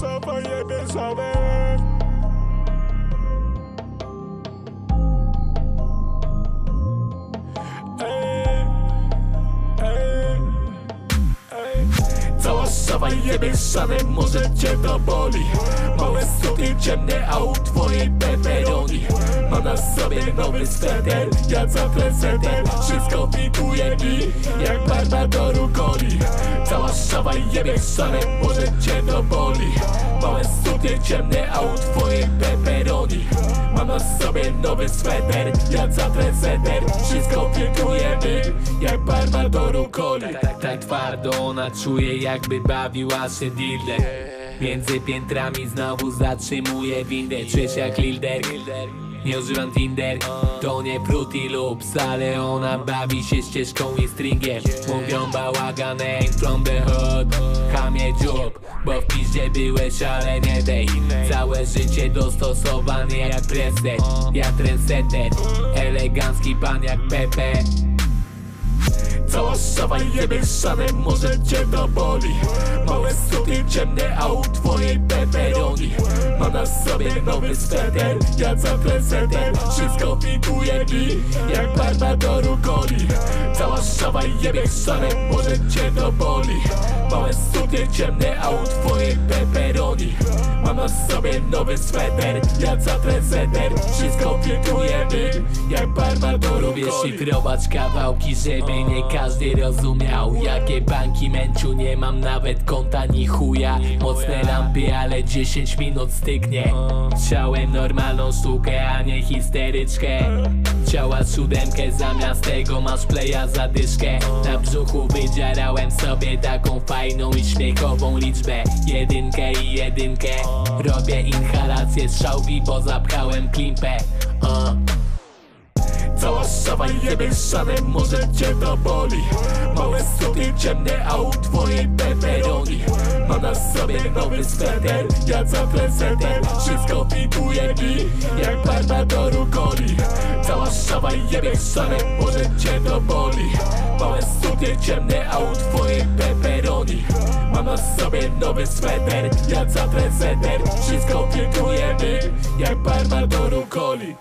szafa jebie szamę Ej, ej. Cała jebie może cię to boli suty, ciemne aut twojej peperoni. Mam na sobie nowy sweter, ja za preseter Wszystko fituje mi, jak barba do rukoli. Cała szafa jebie szanę, może cię to boli. Małe suty, ciemne aut twojej peperoni. Mam na sobie nowy sweter, ja za preseter Wszystko fituje mi, jak barba do rukoli. Tak twardo ona czuje jakby bawiła się dealer Między piętrami znowu zatrzymuje windę. Czujesz jak Lilder. Nie używam Tinder. To nie Fruity Loops Ale ona bawi się ścieżką i stringiem. Mówią bałagan from the hood. Chamie dziób Bo w piździe byłeś ale nie dej Całe życie dostosowany jak preset. Ja trendsetter. Elegancki pan jak Pepe. Cała szafa jebie szanę, może cię to boli Małe ciemne aut twojej peperoni. Mam na sobie nowy sweter, ja za preseter Wszystko fituje mi, jak barba do rukoli. Cała szafa jebie szanę, może cię to boli. Małe suty, ciemne aut twojej peperoni Na sobie nowy sweter, ja za preseter Wszystko fituje mi, jak barba do Lubię rukoli szyfrować kawałki, żeby nie każdy rozumiał Jakie banki męciu, nie mam nawet konta ni chuja. Mocne lampy, ale 10 minut styknie Chciałem normalną sztukę, a nie histeryczkę. Chciała siódemkę, zamiast tego masz playa za dyszkę. Na brzuchu wydzierałem sobie taką fajną i śmiechową liczbę. Jedynkę i jedynkę Robię inhalację z szałwi, bo zapchałem klimpę. Uh. Szafa jebie szanę, może cię to boli. Małe suty, ciemne aut twojej peperoni. Mam na sobie nowy sweter, ja za preseter Wszystko fituje mi, jak barba do rukoli. Cała szafa jebie szanę, może cię to boli. Małe suty, ciemne aut twojej peperoni Na sobie nowy sweter, ja za preseter Wszystko fituje mi, jak barba do rukoli